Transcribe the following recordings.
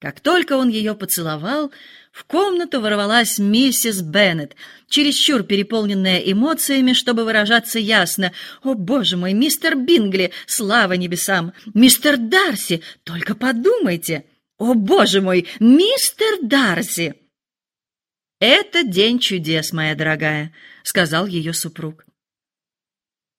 Как только он ее поцеловал, в комнату ворвалась миссис Беннет, чересчур переполненная эмоциями, чтобы выражаться ясно. «О, боже мой, мистер Бингли, слава небесам! Мистер Дарси, только подумайте! О, боже мой, мистер Дарси!» «Это день чудес, моя дорогая», — сказал ее супруг.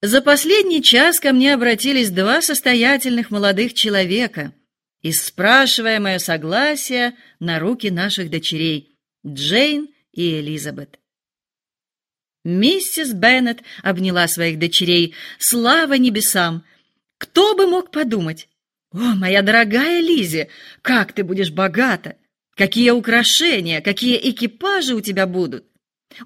За последний час ко мне обратились два состоятельных молодых человека — и спрашивая мое согласие на руки наших дочерей Джейн и Элизабет. Миссис Беннет обняла своих дочерей. Слава небесам! Кто бы мог подумать? О, моя дорогая Лизи, как ты будешь богата! Какие украшения, какие экипажи у тебя будут!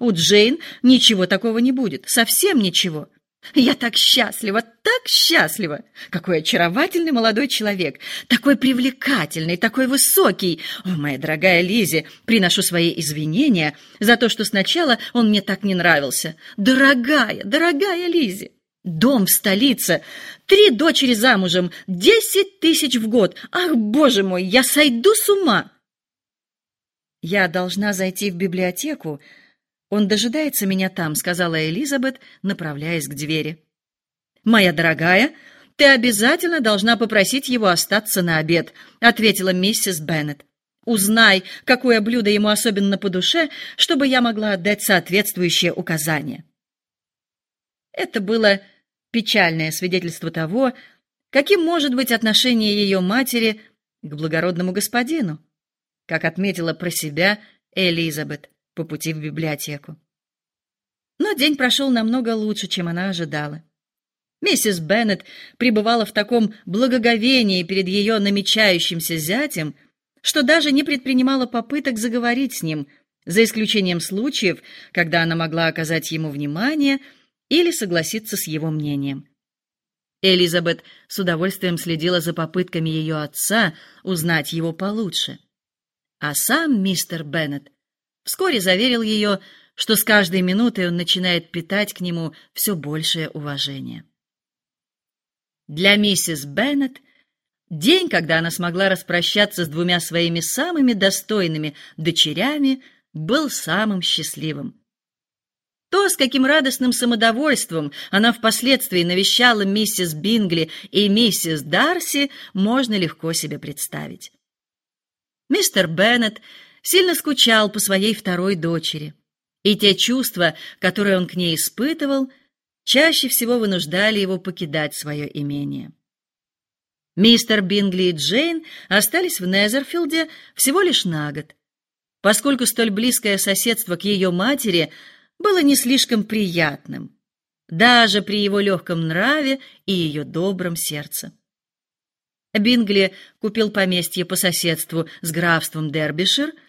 У Джейн ничего такого не будет, совсем ничего. Я так счастлива, так счастлива! Какой очаровательный молодой человек! Такой привлекательный, такой высокий! О, моя дорогая Лизи, приношу свои извинения за то, что сначала он мне так не нравился. Дорогая, дорогая Лизи! Дом в столице, три дочери замужем, десять тысяч в год. Ах, боже мой, я сойду с ума! Я должна зайти в библиотеку, «Он дожидается меня там», — сказала Элизабет, направляясь к двери. «Моя дорогая, ты обязательно должна попросить его остаться на обед», — ответила миссис Беннет. «Узнай, какое блюдо ему особенно по душе, чтобы я могла отдать соответствующее указание». Это было печальное свидетельство того, каким может быть отношение ее матери к благородному господину, как отметила про себя Элизабет по пути в библиотеку. Но день прошел намного лучше, чем она ожидала. Миссис Беннет пребывала в таком благоговении перед ее намечающимся зятем, что даже не предпринимала попыток заговорить с ним, за исключением случаев, когда она могла оказать ему внимание или согласиться с его мнением. Элизабет с удовольствием следила за попытками ее отца узнать его получше. А сам мистер Беннет Вскоре заверил ее, что с каждой минутой он начинает питать к нему все большее уважение. Для миссис Беннет день, когда она смогла распрощаться с двумя своими самыми достойными дочерями, был самым счастливым. То, с каким радостным самодовольством она впоследствии навещала миссис Бингли и миссис Дарси, можно легко себе представить. Мистер Беннет сильно скучал по своей второй дочери, и те чувства, которые он к ней испытывал, чаще всего вынуждали его покидать свое имение. Мистер Бингли и Джейн остались в Незерфилде всего лишь на год, поскольку столь близкое соседство к ее матери было не слишком приятным, даже при его легком нраве и ее добром сердце. Бингли купил поместье по соседству с графством Дербишир –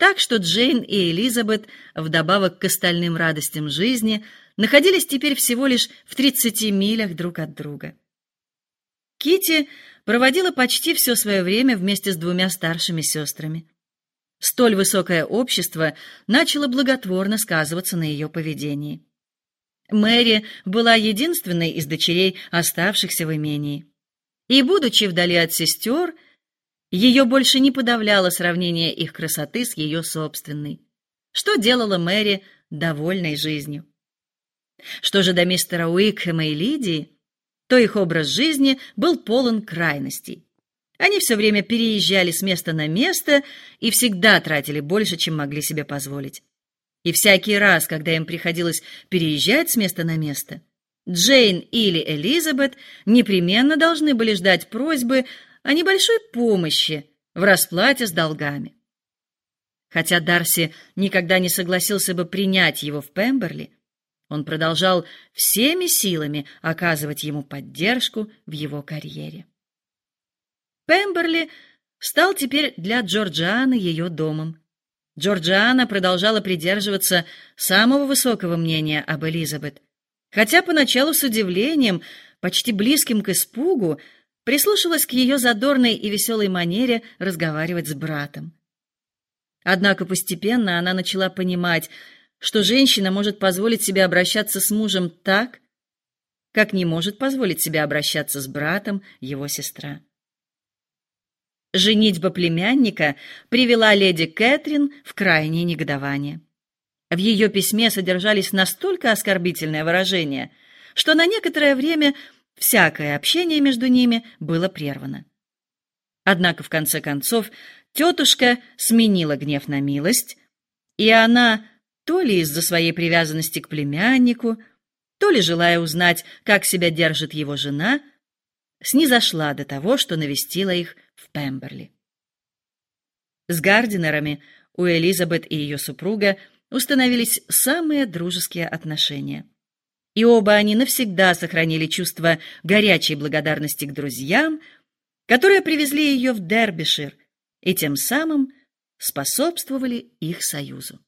так что Джейн и Элизабет, вдобавок к остальным радостям жизни, находились теперь всего лишь в 30 милях друг от друга. Кити проводила почти все свое время вместе с двумя старшими сестрами. Столь высокое общество начало благотворно сказываться на ее поведении. Мэри была единственной из дочерей, оставшихся в имении. И, будучи вдали от сестер, ее больше не подавляло сравнение их красоты с ее собственной, что делало Мэри довольной жизнью. Что же до мистера Уикхэма и Лидии, то их образ жизни был полон крайностей. Они все время переезжали с места на место и всегда тратили больше, чем могли себе позволить. И всякий раз, когда им приходилось переезжать с места на место, Джейн или Элизабет непременно должны были ждать просьбы о небольшой помощи в расплате с долгами. Хотя Дарси никогда не согласился бы принять его в Пемберли, он продолжал всеми силами оказывать ему поддержку в его карьере. Пемберли стал теперь для Джорджианы ее домом. Джорджиана продолжала придерживаться самого высокого мнения об Элизабет, хотя поначалу с удивлением, почти близким к испугу, прислушалась к ее задорной и веселой манере разговаривать с братом. Однако постепенно она начала понимать, что женщина может позволить себе обращаться с мужем так, как не может позволить себе обращаться с братом его сестра. Женитьба племянника привела леди Кэтрин в крайнее негодование. В ее письме содержались настолько оскорбительные выражения, что на некоторое время всякое общение между ними было прервано. Однако в конце концов тетушка сменила гнев на милость, и она то ли из-за своей привязанности к племяннику, то ли желая узнать, как себя держит его жена, снизошла до того, что навестила их в Пемберли. С Гардинерами у Элизабет и ее супруга установились самые дружеские отношения. И оба они навсегда сохранили чувство горячей благодарности к друзьям, которые привезли ее в Дербишир и тем самым способствовали их союзу.